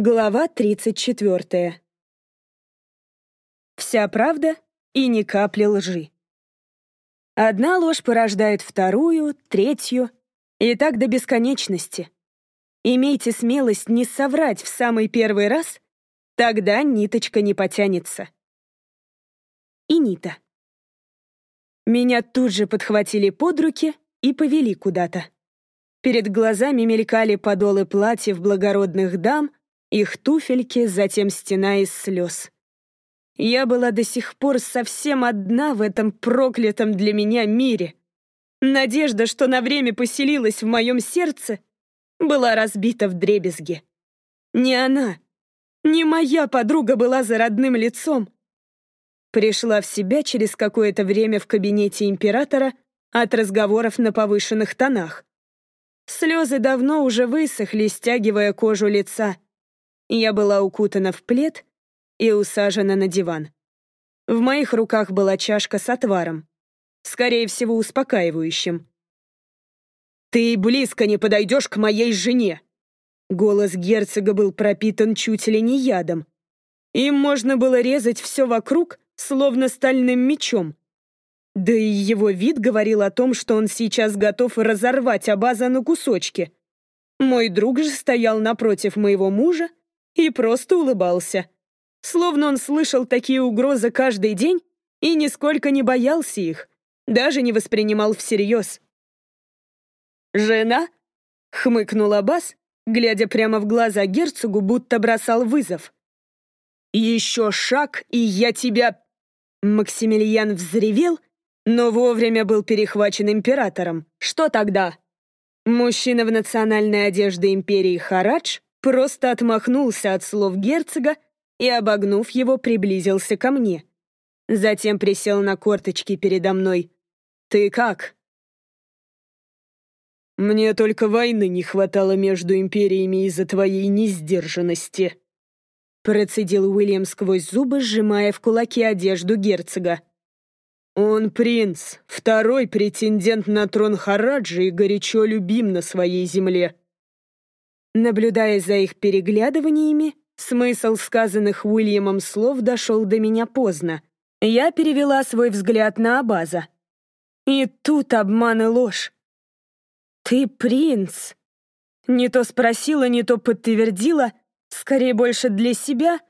Глава 34. Вся правда и ни капли лжи. Одна ложь порождает вторую, третью, и так до бесконечности. Имейте смелость не соврать в самый первый раз, тогда ниточка не потянется. И Нита. Меня тут же подхватили под руки и повели куда-то. Перед глазами мелькали подолы платьев благородных дам — их туфельки, затем стена из слез. Я была до сих пор совсем одна в этом проклятом для меня мире. Надежда, что на время поселилась в моем сердце, была разбита в дребезги. Не она, не моя подруга была за родным лицом. Пришла в себя через какое-то время в кабинете императора от разговоров на повышенных тонах. Слезы давно уже высохли, стягивая кожу лица. Я была укутана в плед и усажена на диван. В моих руках была чашка с отваром, скорее всего, успокаивающим. «Ты близко не подойдешь к моей жене!» Голос герцога был пропитан чуть ли не ядом. Им можно было резать все вокруг, словно стальным мечом. Да и его вид говорил о том, что он сейчас готов разорвать Абаза на кусочки. Мой друг же стоял напротив моего мужа и просто улыбался. Словно он слышал такие угрозы каждый день и нисколько не боялся их, даже не воспринимал всерьез. «Жена?» — хмыкнул Аббас, глядя прямо в глаза герцогу, будто бросал вызов. «Еще шаг, и я тебя...» Максимилиан взревел, но вовремя был перехвачен императором. Что тогда? Мужчина в национальной одежде империи Харадж просто отмахнулся от слов герцога и, обогнув его, приблизился ко мне. Затем присел на корточки передо мной. «Ты как?» «Мне только войны не хватало между империями из-за твоей несдержанности», процедил Уильям сквозь зубы, сжимая в кулаки одежду герцога. «Он принц, второй претендент на трон Хараджи и горячо любим на своей земле. Наблюдая за их переглядываниями, смысл сказанных Уильямом слов дошел до меня поздно. Я перевела свой взгляд на Абаза. И тут обман и ложь. «Ты принц!» Не то спросила, не то подтвердила, скорее больше для себя.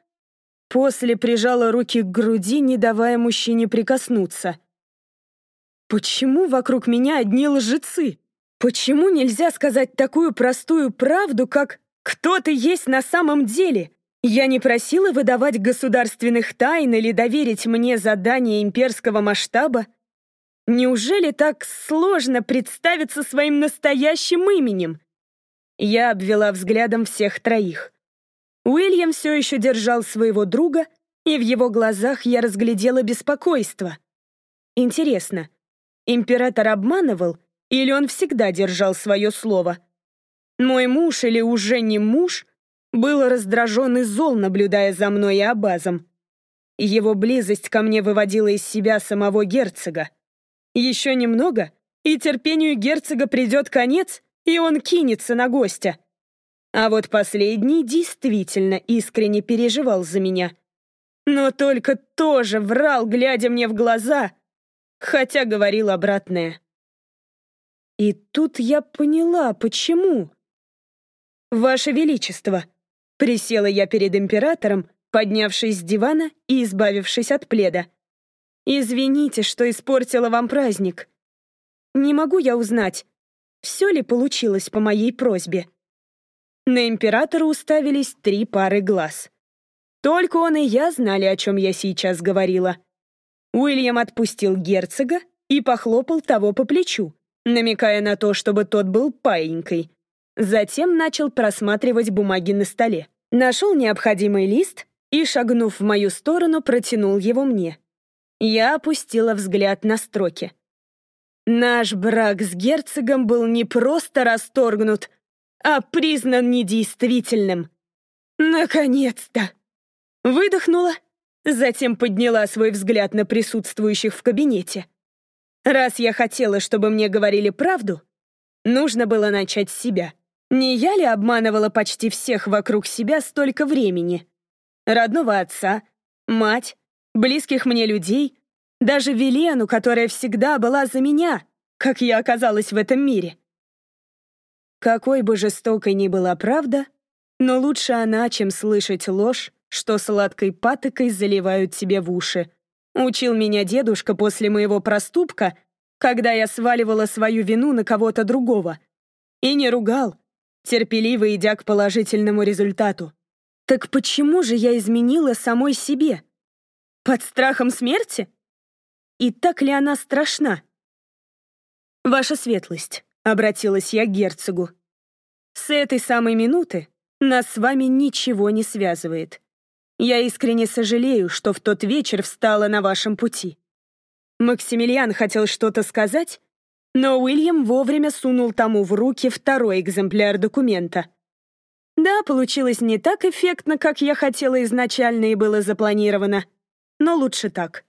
После прижала руки к груди, не давая мужчине прикоснуться. «Почему вокруг меня одни лжецы?» Почему нельзя сказать такую простую правду, как «кто ты есть на самом деле»? Я не просила выдавать государственных тайн или доверить мне задание имперского масштаба. Неужели так сложно представиться своим настоящим именем? Я обвела взглядом всех троих. Уильям все еще держал своего друга, и в его глазах я разглядела беспокойство. Интересно, император обманывал — или он всегда держал свое слово? Мой муж или уже не муж был раздражен и зол, наблюдая за мной и Абазом. Его близость ко мне выводила из себя самого герцога. Еще немного, и терпению герцога придет конец, и он кинется на гостя. А вот последний действительно искренне переживал за меня. Но только тоже врал, глядя мне в глаза, хотя говорил обратное. И тут я поняла, почему. «Ваше Величество!» Присела я перед императором, поднявшись с дивана и избавившись от пледа. «Извините, что испортила вам праздник. Не могу я узнать, все ли получилось по моей просьбе?» На императора уставились три пары глаз. Только он и я знали, о чем я сейчас говорила. Уильям отпустил герцога и похлопал того по плечу намекая на то, чтобы тот был паинькой. Затем начал просматривать бумаги на столе. Нашел необходимый лист и, шагнув в мою сторону, протянул его мне. Я опустила взгляд на строки. Наш брак с герцогом был не просто расторгнут, а признан недействительным. Наконец-то! Выдохнула, затем подняла свой взгляд на присутствующих в кабинете. Раз я хотела, чтобы мне говорили правду, нужно было начать с себя. Не я ли обманывала почти всех вокруг себя столько времени? Родного отца, мать, близких мне людей, даже Велену, которая всегда была за меня, как я оказалась в этом мире. Какой бы жестокой ни была правда, но лучше она, чем слышать ложь, что сладкой патокой заливают тебе в уши. Учил меня дедушка после моего проступка, когда я сваливала свою вину на кого-то другого. И не ругал, терпеливо идя к положительному результату. Так почему же я изменила самой себе? Под страхом смерти? И так ли она страшна? «Ваша светлость», — обратилась я к герцогу. «С этой самой минуты нас с вами ничего не связывает. Я искренне сожалею, что в тот вечер встала на вашем пути. Максимилиан хотел что-то сказать, но Уильям вовремя сунул тому в руки второй экземпляр документа. Да, получилось не так эффектно, как я хотела изначально и было запланировано, но лучше так.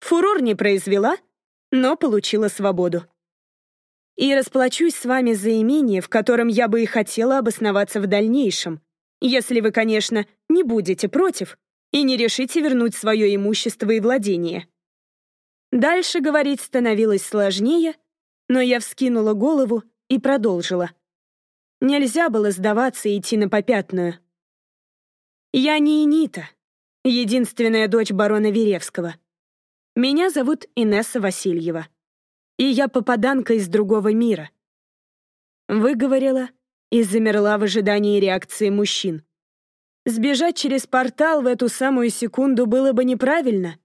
Фурор не произвела, но получила свободу. И расплачусь с вами за имение, в котором я бы и хотела обосноваться в дальнейшем, если вы, конечно, не будете против и не решите вернуть свое имущество и владение. Дальше говорить становилось сложнее, но я вскинула голову и продолжила. Нельзя было сдаваться и идти на попятную. Я не Энита, единственная дочь барона Веревского. Меня зовут Инесса Васильева, и я попаданка из другого мира. Выговорила и замерла в ожидании реакции мужчин. Сбежать через портал в эту самую секунду было бы неправильно.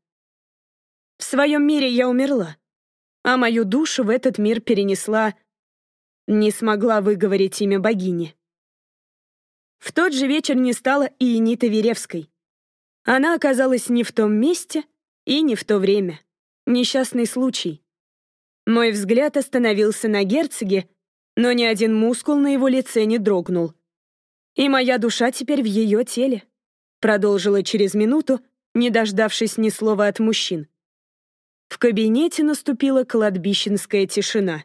В своем мире я умерла, а мою душу в этот мир перенесла... Не смогла выговорить имя богини. В тот же вечер не стало и Эниты Веревской. Она оказалась не в том месте и не в то время. Несчастный случай. Мой взгляд остановился на герцоге, но ни один мускул на его лице не дрогнул. «И моя душа теперь в ее теле», — продолжила через минуту, не дождавшись ни слова от мужчин. В кабинете наступила кладбищенская тишина.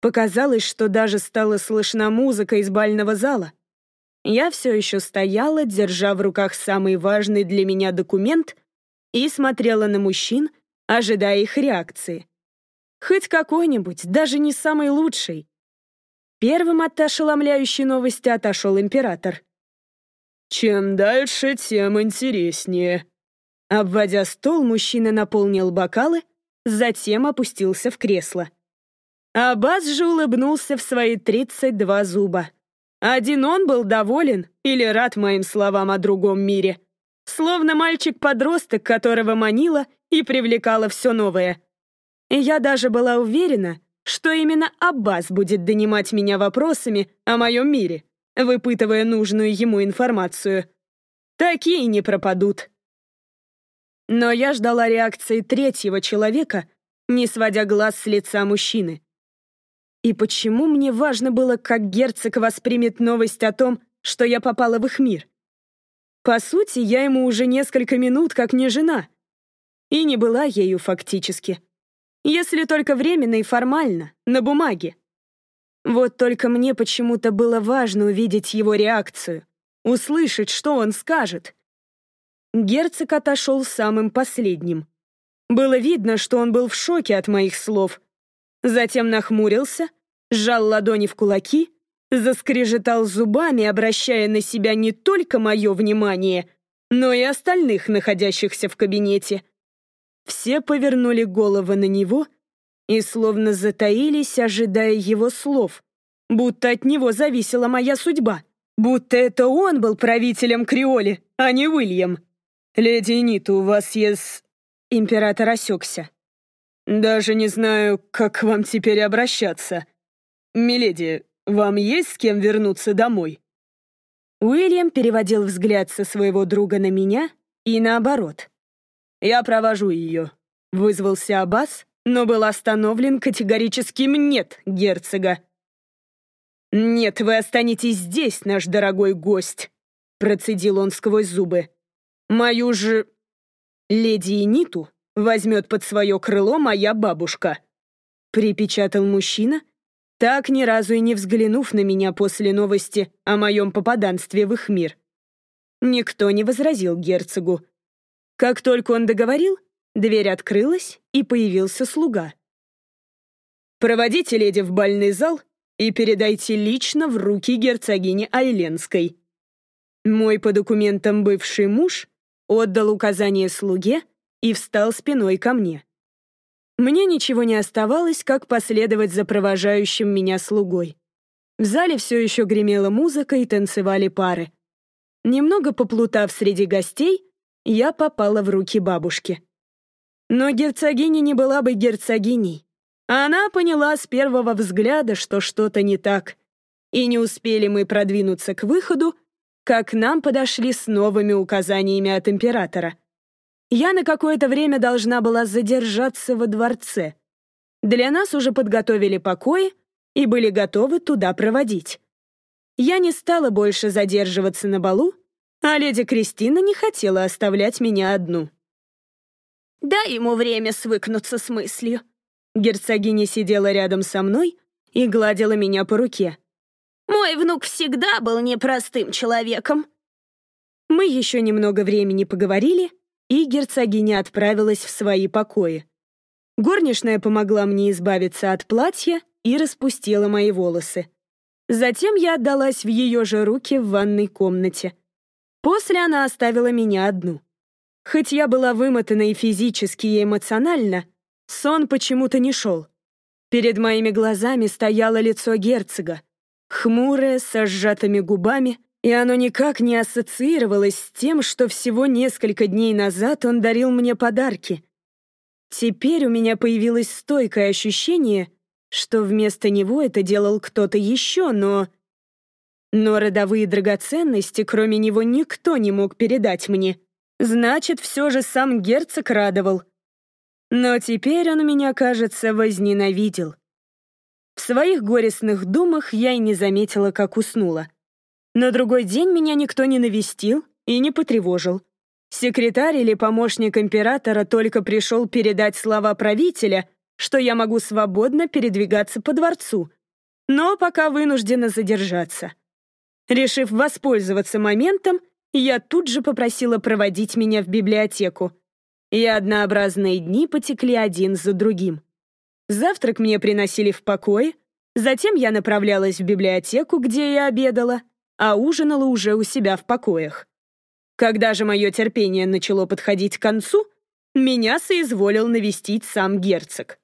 Показалось, что даже стала слышна музыка из бального зала. Я все еще стояла, держа в руках самый важный для меня документ и смотрела на мужчин, ожидая их реакции. Хоть какой-нибудь, даже не самый лучший. Первым от ошеломляющей новости отошел император. «Чем дальше, тем интереснее». Обводя стол, мужчина наполнил бокалы, затем опустился в кресло. Аббас же улыбнулся в свои 32 зуба. Один он был доволен или рад моим словам о другом мире. Словно мальчик-подросток, которого манила и привлекала все новое. Я даже была уверена, что именно Аббас будет донимать меня вопросами о моем мире, выпытывая нужную ему информацию. Такие не пропадут. Но я ждала реакции третьего человека, не сводя глаз с лица мужчины. И почему мне важно было, как герцог воспримет новость о том, что я попала в их мир? По сути, я ему уже несколько минут как не жена. И не была ею фактически. Если только временно и формально, на бумаге. Вот только мне почему-то было важно увидеть его реакцию, услышать, что он скажет. Герцог отошел самым последним. Было видно, что он был в шоке от моих слов. Затем нахмурился, сжал ладони в кулаки, заскрежетал зубами, обращая на себя не только мое внимание, но и остальных, находящихся в кабинете. Все повернули головы на него и словно затаились, ожидая его слов, будто от него зависела моя судьба, будто это он был правителем Криоли, а не Уильям. «Леди Нита, у вас есть...» Император осекся. «Даже не знаю, как к вам теперь обращаться. Миледи, вам есть с кем вернуться домой?» Уильям переводил взгляд со своего друга на меня и наоборот. «Я провожу ее», — вызвался Аббас, но был остановлен категорическим «нет» герцога. «Нет, вы останетесь здесь, наш дорогой гость», — процедил он сквозь зубы. «Мою же... леди Эниту возьмет под свое крыло моя бабушка», — припечатал мужчина так ни разу и не взглянув на меня после новости о моем попаданстве в их мир. Никто не возразил герцогу. Как только он договорил, дверь открылась, и появился слуга. «Проводите леди в бальный зал и передайте лично в руки герцогини Айленской». Мой по документам бывший муж отдал указание слуге и встал спиной ко мне. Мне ничего не оставалось, как последовать за провожающим меня слугой. В зале все еще гремела музыка и танцевали пары. Немного поплутав среди гостей, я попала в руки бабушки. Но герцогиня не была бы герцогиней. Она поняла с первого взгляда, что что-то не так. И не успели мы продвинуться к выходу, как нам подошли с новыми указаниями от императора. Я на какое-то время должна была задержаться во дворце. Для нас уже подготовили покои и были готовы туда проводить. Я не стала больше задерживаться на балу, а леди Кристина не хотела оставлять меня одну. «Дай ему время свыкнуться с мыслью». Герцогиня сидела рядом со мной и гладила меня по руке. «Мой внук всегда был непростым человеком». Мы еще немного времени поговорили, и герцогиня отправилась в свои покои. Горничная помогла мне избавиться от платья и распустила мои волосы. Затем я отдалась в ее же руки в ванной комнате. После она оставила меня одну. Хоть я была вымотана и физически, и эмоционально, сон почему-то не шел. Перед моими глазами стояло лицо герцога, хмурое, со сжатыми губами, и оно никак не ассоциировалось с тем, что всего несколько дней назад он дарил мне подарки. Теперь у меня появилось стойкое ощущение, что вместо него это делал кто-то еще, но... Но родовые драгоценности, кроме него, никто не мог передать мне. Значит, все же сам герцог радовал. Но теперь он меня, кажется, возненавидел. В своих горестных думах я и не заметила, как уснула. На другой день меня никто не навестил и не потревожил. Секретарь или помощник императора только пришел передать слова правителя, что я могу свободно передвигаться по дворцу, но пока вынуждена задержаться. Решив воспользоваться моментом, я тут же попросила проводить меня в библиотеку. И однообразные дни потекли один за другим. Завтрак мне приносили в покое, затем я направлялась в библиотеку, где я обедала, а ужинала уже у себя в покоях. Когда же мое терпение начало подходить к концу, меня соизволил навестить сам герцог.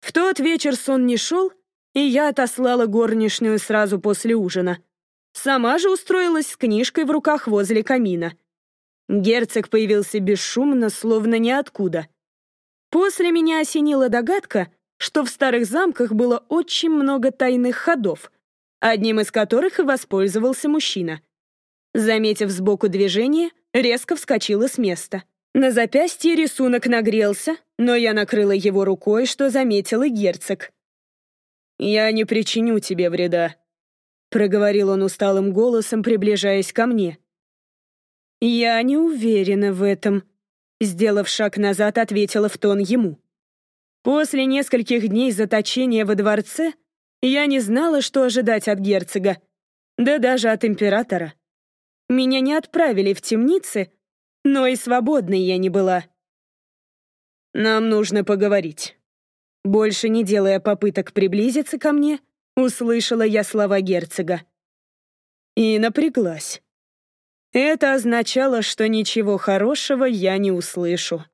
В тот вечер сон не шел, и я отослала горничную сразу после ужина. Сама же устроилась с книжкой в руках возле камина. Герцог появился бесшумно, словно ниоткуда. После меня осенила догадка, что в старых замках было очень много тайных ходов, одним из которых и воспользовался мужчина. Заметив сбоку движение, резко вскочила с места. На запястье рисунок нагрелся, но я накрыла его рукой, что заметил и герцог. «Я не причиню тебе вреда», — проговорил он усталым голосом, приближаясь ко мне. «Я не уверена в этом», — сделав шаг назад, ответила в тон ему. После нескольких дней заточения во дворце я не знала, что ожидать от герцога, да даже от императора. Меня не отправили в темницы, но и свободной я не была. Нам нужно поговорить. Больше не делая попыток приблизиться ко мне, услышала я слова герцога. И напряглась. Это означало, что ничего хорошего я не услышу.